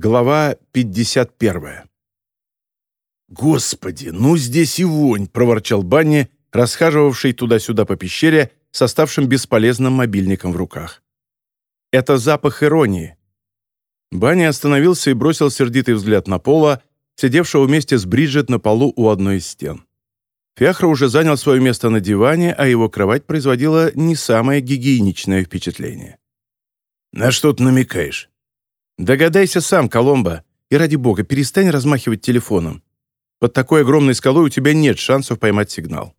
Глава 51. «Господи, ну здесь и вонь!» — проворчал Банни, расхаживавший туда-сюда по пещере с оставшим бесполезным мобильником в руках. «Это запах иронии». Банни остановился и бросил сердитый взгляд на Пола, сидевшего вместе с Бриджит на полу у одной из стен. Фиахра уже занял свое место на диване, а его кровать производила не самое гигиеничное впечатление. «На что ты намекаешь?» «Догадайся сам, Коломбо, и ради бога, перестань размахивать телефоном. Под такой огромной скалой у тебя нет шансов поймать сигнал».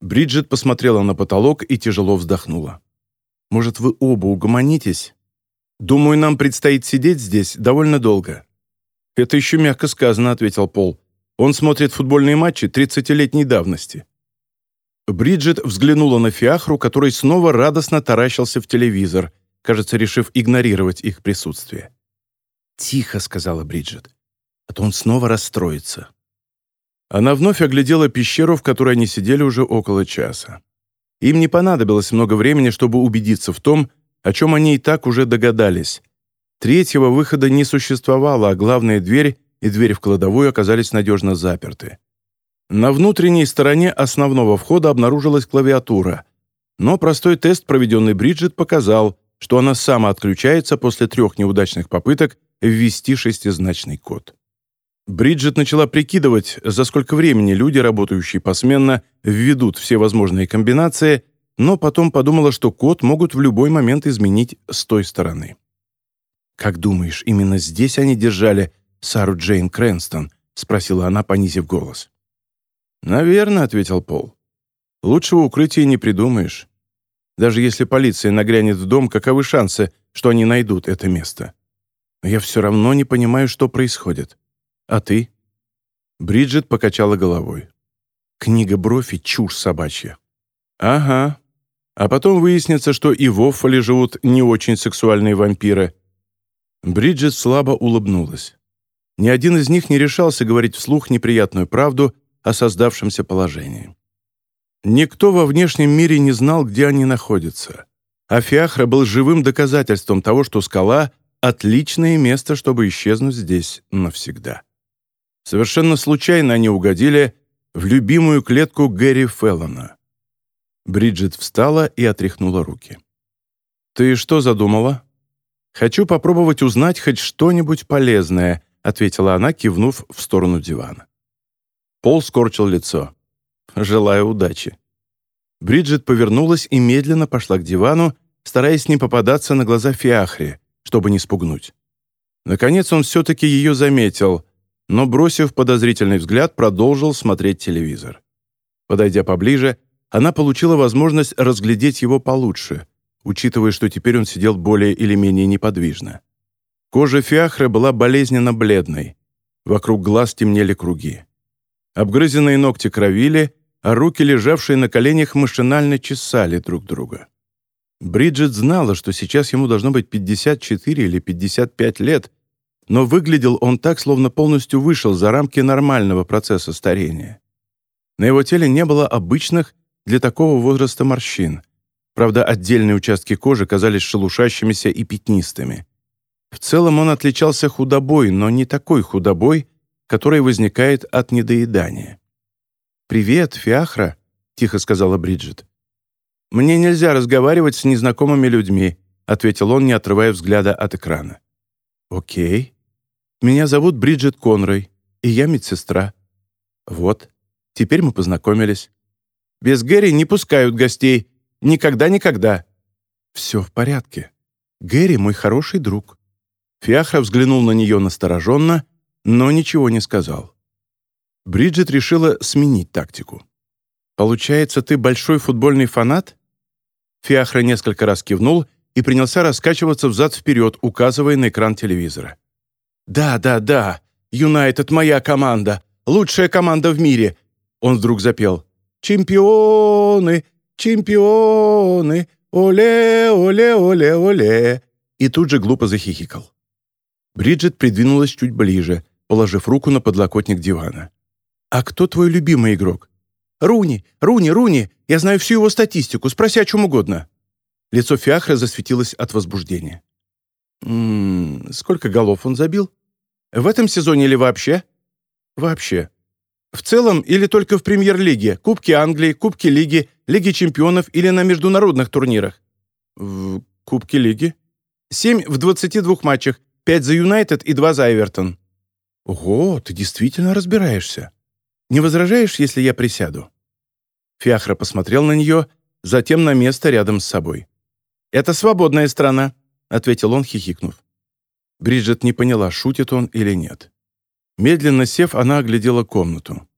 Бриджит посмотрела на потолок и тяжело вздохнула. «Может, вы оба угомонитесь? Думаю, нам предстоит сидеть здесь довольно долго». «Это еще мягко сказано», — ответил Пол. «Он смотрит футбольные матчи 30-летней давности». Бриджит взглянула на Фиахру, который снова радостно таращился в телевизор — кажется, решив игнорировать их присутствие. «Тихо», — сказала Бриджит, — «а то он снова расстроится». Она вновь оглядела пещеру, в которой они сидели уже около часа. Им не понадобилось много времени, чтобы убедиться в том, о чем они и так уже догадались. Третьего выхода не существовало, а главная дверь и дверь в кладовую оказались надежно заперты. На внутренней стороне основного входа обнаружилась клавиатура, но простой тест, проведенный Бриджит, показал, что она сама отключается после трех неудачных попыток ввести шестизначный код. Бриджит начала прикидывать, за сколько времени люди, работающие посменно, введут все возможные комбинации, но потом подумала, что код могут в любой момент изменить с той стороны. «Как думаешь, именно здесь они держали Сару Джейн Крэнстон?» — спросила она, понизив голос. «Наверное», — ответил Пол. «Лучшего укрытия не придумаешь. Даже если полиция нагрянет в дом, каковы шансы, что они найдут это место? Но я все равно не понимаю, что происходит. А ты?» Бриджит покачала головой. «Книга Брофи — чушь собачья». «Ага. А потом выяснится, что и в Оффоле живут не очень сексуальные вампиры». Бриджит слабо улыбнулась. Ни один из них не решался говорить вслух неприятную правду о создавшемся положении. Никто во внешнем мире не знал, где они находятся. А Фиахра был живым доказательством того, что скала — отличное место, чтобы исчезнуть здесь навсегда. Совершенно случайно они угодили в любимую клетку Гэри Феллона. Бриджит встала и отряхнула руки. «Ты что задумала?» «Хочу попробовать узнать хоть что-нибудь полезное», ответила она, кивнув в сторону дивана. Пол скорчил лицо. Желаю удачи». Бриджит повернулась и медленно пошла к дивану, стараясь не попадаться на глаза Фиахре, чтобы не спугнуть. Наконец он все-таки ее заметил, но, бросив подозрительный взгляд, продолжил смотреть телевизор. Подойдя поближе, она получила возможность разглядеть его получше, учитывая, что теперь он сидел более или менее неподвижно. Кожа Фиахры была болезненно бледной. Вокруг глаз темнели круги. Обгрызенные ногти кровили, а руки, лежавшие на коленях, машинально чесали друг друга. Бриджит знала, что сейчас ему должно быть 54 или 55 лет, но выглядел он так, словно полностью вышел за рамки нормального процесса старения. На его теле не было обычных для такого возраста морщин. Правда, отдельные участки кожи казались шелушащимися и пятнистыми. В целом он отличался худобой, но не такой худобой, которая возникает от недоедания. «Привет, Фиахра», — тихо сказала Бриджит. «Мне нельзя разговаривать с незнакомыми людьми», — ответил он, не отрывая взгляда от экрана. «Окей. Меня зовут Бриджит Конрой, и я медсестра. Вот, теперь мы познакомились. Без Гэри не пускают гостей. Никогда-никогда». «Все в порядке. Гэри мой хороший друг». Фиахра взглянул на нее настороженно но ничего не сказал. Бриджит решила сменить тактику. «Получается, ты большой футбольный фанат?» Фиахра несколько раз кивнул и принялся раскачиваться взад-вперед, указывая на экран телевизора. «Да, да, да, Юнайтед — моя команда, лучшая команда в мире!» Он вдруг запел. «Чемпионы, чемпионы, оле, оле, оле, оле!» И тут же глупо захихикал. Бриджит придвинулась чуть ближе, положив руку на подлокотник дивана. «А кто твой любимый игрок?» «Руни! Руни! Руни! Я знаю всю его статистику. Спроси о чем угодно». Лицо Фиахра засветилось от возбуждения. М -м, сколько голов он забил? В этом сезоне или вообще? Вообще. В целом или только в премьер-лиге, Кубке Англии, Кубке Лиги, Лиге чемпионов или на международных турнирах? В Кубке Лиги. Семь в 22 матчах, пять за Юнайтед и два за Эвертон. Ого, ты действительно разбираешься. Не возражаешь, если я присяду? Фиахра посмотрел на нее, затем на место рядом с собой. «Это свободная страна», — ответил он, хихикнув. Бриджит не поняла, шутит он или нет. Медленно сев, она оглядела комнату.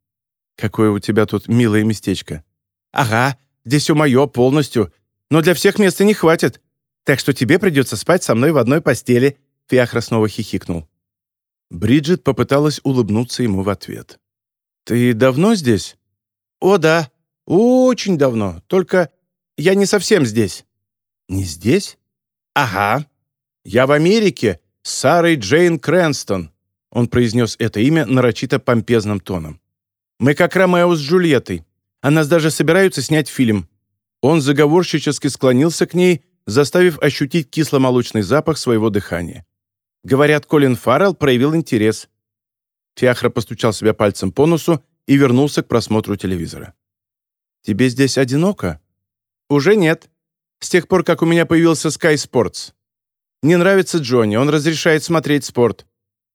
«Какое у тебя тут милое местечко». «Ага, здесь все мое полностью, но для всех места не хватит, так что тебе придется спать со мной в одной постели», — Фиахра снова хихикнул. Бриджит попыталась улыбнуться ему в ответ. «Ты давно здесь?» «О, да, очень давно, только я не совсем здесь». «Не здесь?» «Ага. Я в Америке с Сарой Джейн Крэнстон. Он произнес это имя нарочито помпезным тоном. «Мы как Ромео с Джульеттой. О нас даже собираются снять фильм». Он заговорщически склонился к ней, заставив ощутить кисломолочный запах своего дыхания. Говорят, Колин Фаррелл проявил интерес. Фиахра постучал себя пальцем по носу и вернулся к просмотру телевизора. «Тебе здесь одиноко?» «Уже нет. С тех пор, как у меня появился Sky Sports. Не нравится Джонни, он разрешает смотреть спорт.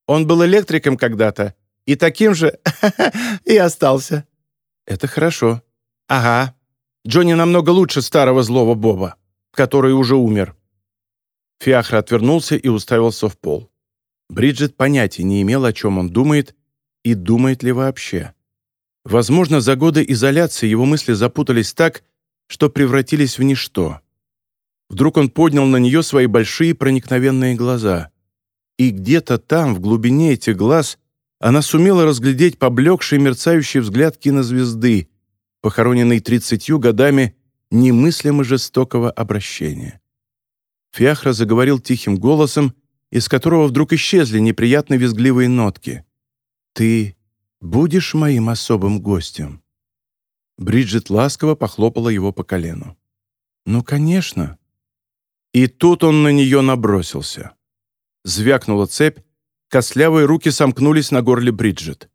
Он был электриком когда-то, и таким же и остался». «Это хорошо». «Ага. Джонни намного лучше старого злого Боба, который уже умер». Фиахра отвернулся и уставился в пол. Бриджит понятия не имела, о чем он думает, и думает ли вообще. Возможно, за годы изоляции его мысли запутались так, что превратились в ничто. Вдруг он поднял на нее свои большие проникновенные глаза и где-то там, в глубине этих глаз, она сумела разглядеть поблекший мерцающий взгляд кинозвезды, похороненный тридцатью годами немыслимо жестокого обращения. Фиахра заговорил тихим голосом, из которого вдруг исчезли неприятно визгливые нотки. «Ты будешь моим особым гостем?» Бриджит ласково похлопала его по колену. «Ну, конечно». И тут он на нее набросился. Звякнула цепь, костлявые руки сомкнулись на горле Бриджит.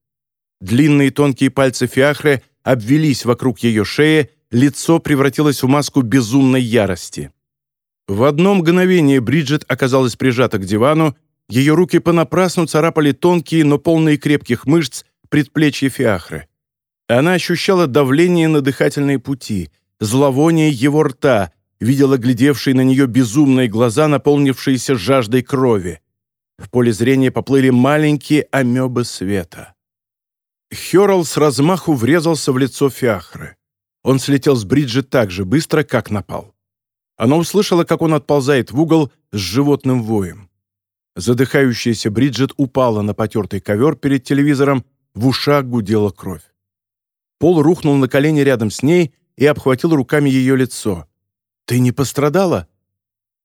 Длинные тонкие пальцы Фиахры обвелись вокруг ее шеи, лицо превратилось в маску безумной ярости. В одно мгновение Бриджит оказалась прижата к дивану, ее руки понапрасну царапали тонкие, но полные крепких мышц предплечья Фиахры. Она ощущала давление на дыхательные пути, зловоние его рта, видела глядевшие на нее безумные глаза, наполнившиеся жаждой крови. В поле зрения поплыли маленькие амебы света. Хёрл с размаху врезался в лицо Фиахры. Он слетел с бриджи так же быстро, как напал. Она услышала, как он отползает в угол с животным воем. Задыхающаяся Бриджит упала на потертый ковер перед телевизором, в ушах гудела кровь. Пол рухнул на колени рядом с ней и обхватил руками ее лицо. «Ты не пострадала?»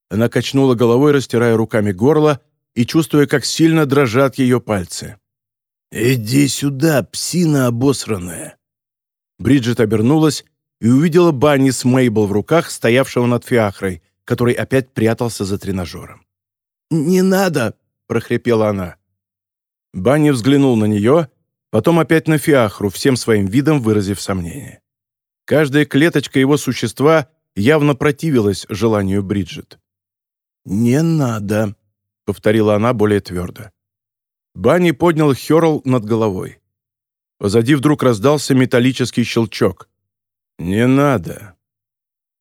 Она качнула головой, растирая руками горло и чувствуя, как сильно дрожат ее пальцы. «Иди сюда, псина обосранная!» Бриджит обернулась и увидела Банни с Мейбл в руках, стоявшего над Фиахрой, который опять прятался за тренажером. «Не надо!» — прохрипела она. Банни взглянул на нее, потом опять на Фиахру, всем своим видом выразив сомнение. Каждая клеточка его существа явно противилась желанию Бриджит. «Не надо», — повторила она более твердо. Банни поднял Хёрл над головой. Позади вдруг раздался металлический щелчок. «Не надо».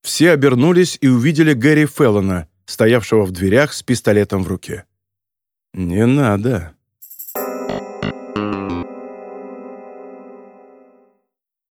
Все обернулись и увидели Гэри Феллона, стоявшего в дверях с пистолетом в руке. «Не надо»,